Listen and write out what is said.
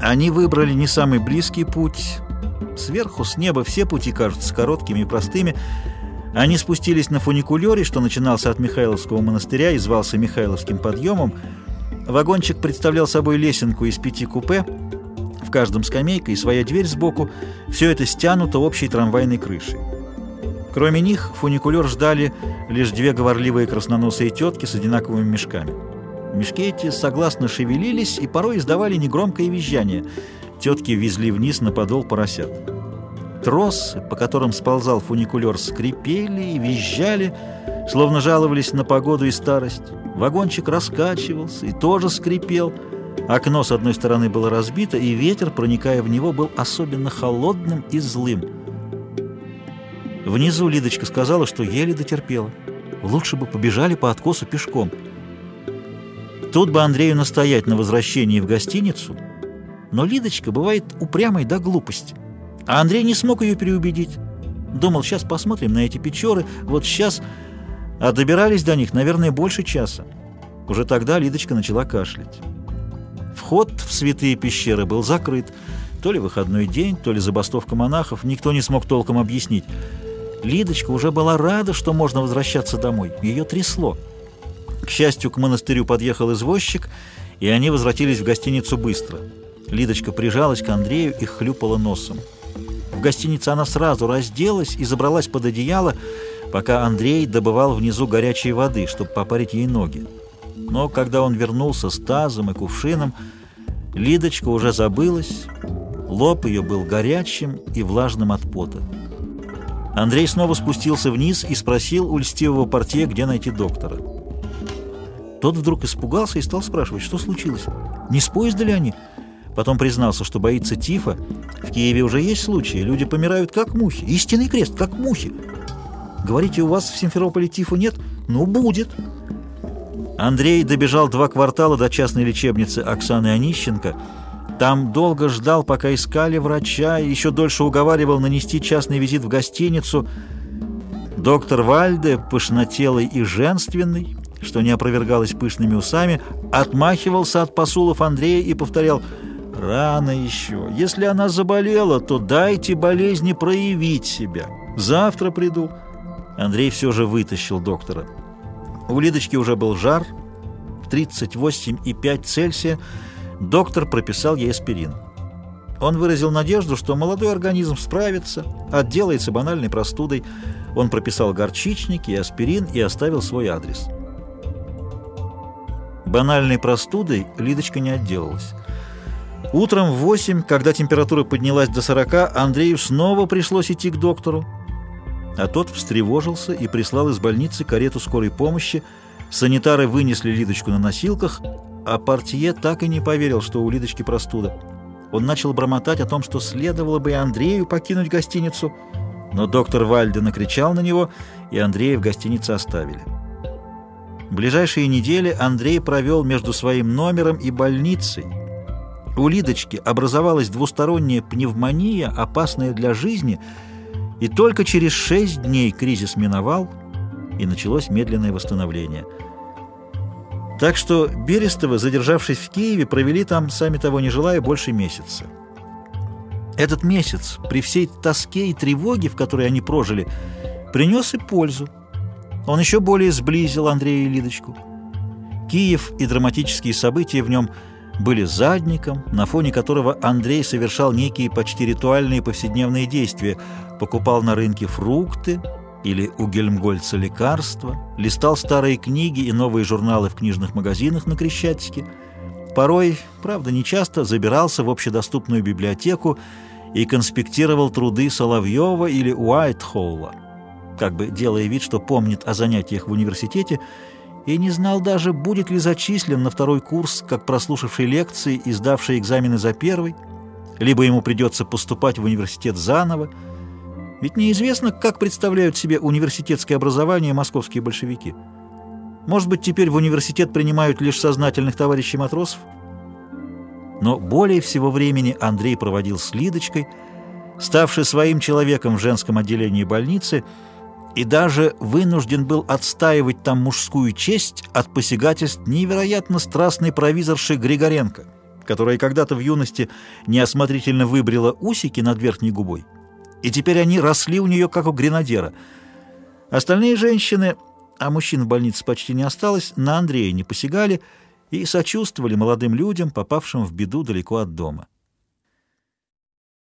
Они выбрали не самый близкий путь. Сверху, с неба, все пути кажутся короткими и простыми. Они спустились на фуникулере, что начинался от Михайловского монастыря и звался Михайловским подъемом. Вагончик представлял собой лесенку из пяти купе, в каждом скамейка и своя дверь сбоку. Все это стянуто общей трамвайной крышей. Кроме них фуникулер ждали лишь две говорливые красноносые тетки с одинаковыми мешками. Мешки эти согласно шевелились и порой издавали негромкое визжание. Тетки везли вниз на подол поросят. Тросы, по которым сползал фуникулер, скрипели и визжали, словно жаловались на погоду и старость. Вагончик раскачивался и тоже скрипел. Окно с одной стороны было разбито, и ветер, проникая в него, был особенно холодным и злым. Внизу Лидочка сказала, что еле дотерпела. Лучше бы побежали по откосу пешком. Тут бы Андрею настоять на возвращении в гостиницу, но Лидочка бывает упрямой до глупости. А Андрей не смог ее переубедить. Думал, сейчас посмотрим на эти печоры, вот сейчас... А добирались до них, наверное, больше часа. Уже тогда Лидочка начала кашлять. Вход в святые пещеры был закрыт. То ли выходной день, то ли забастовка монахов. Никто не смог толком объяснить. Лидочка уже была рада, что можно возвращаться домой. Ее трясло. К счастью, к монастырю подъехал извозчик, и они возвратились в гостиницу быстро. Лидочка прижалась к Андрею и хлюпала носом. В гостинице она сразу разделась и забралась под одеяло, пока Андрей добывал внизу горячей воды, чтобы попарить ей ноги. Но когда он вернулся с тазом и кувшином, Лидочка уже забылась, лоб ее был горячим и влажным от пота. Андрей снова спустился вниз и спросил у льстивого портье, где найти доктора. Тот вдруг испугался и стал спрашивать, что случилось, не с поезда ли они? Потом признался, что боится тифа. В Киеве уже есть случаи, люди помирают как мухи. Истинный крест, как мухи. Говорите, у вас в Симферополе тифа нет? Ну, будет. Андрей добежал два квартала до частной лечебницы Оксаны Онищенко. Там долго ждал, пока искали врача, и еще дольше уговаривал нанести частный визит в гостиницу. Доктор Вальде, пышнотелый и женственный, что не опровергалось пышными усами, отмахивался от посулов Андрея и повторял «Рано еще. Если она заболела, то дайте болезни проявить себя. Завтра приду». Андрей все же вытащил доктора. У Лидочки уже был жар, 38,5 Цельсия. Доктор прописал ей аспирин. Он выразил надежду, что молодой организм справится, отделается банальной простудой. Он прописал горчичники и аспирин и оставил свой адрес. Банальной простудой Лидочка не отделалась. Утром в 8, когда температура поднялась до 40, Андрею снова пришлось идти к доктору. А тот встревожился и прислал из больницы карету скорой помощи. Санитары вынесли Лидочку на носилках, а портье так и не поверил, что у Лидочки простуда. Он начал бормотать о том, что следовало бы и Андрею покинуть гостиницу, но доктор Вальде накричал на него, и Андрея в гостинице оставили. Ближайшие недели Андрей провел между своим номером и больницей. У Лидочки образовалась двусторонняя пневмония, опасная для жизни – и только через шесть дней кризис миновал, и началось медленное восстановление. Так что Берестовы, задержавшись в Киеве, провели там, сами того не желая, больше месяца. Этот месяц, при всей тоске и тревоге, в которой они прожили, принес и пользу. Он еще более сблизил Андрея и Лидочку. Киев и драматические события в нем – были задником, на фоне которого Андрей совершал некие почти ритуальные повседневные действия, покупал на рынке фрукты или у Гельмгольца лекарства, листал старые книги и новые журналы в книжных магазинах на Крещатике, порой, правда не часто, забирался в общедоступную библиотеку и конспектировал труды Соловьева или Уайтхолла, как бы делая вид, что помнит о занятиях в университете и не знал даже, будет ли зачислен на второй курс, как прослушавший лекции и сдавший экзамены за первый, либо ему придется поступать в университет заново, ведь неизвестно, как представляют себе университетское образование московские большевики. Может быть, теперь в университет принимают лишь сознательных товарищей матросов? Но более всего времени Андрей проводил с Лидочкой, ставший своим человеком в женском отделении больницы – и даже вынужден был отстаивать там мужскую честь от посягательств невероятно страстной провизорши Григоренко, которая когда-то в юности неосмотрительно выбрила усики над верхней губой, и теперь они росли у нее, как у гренадера. Остальные женщины, а мужчин в больнице почти не осталось, на Андрея не посягали и сочувствовали молодым людям, попавшим в беду далеко от дома.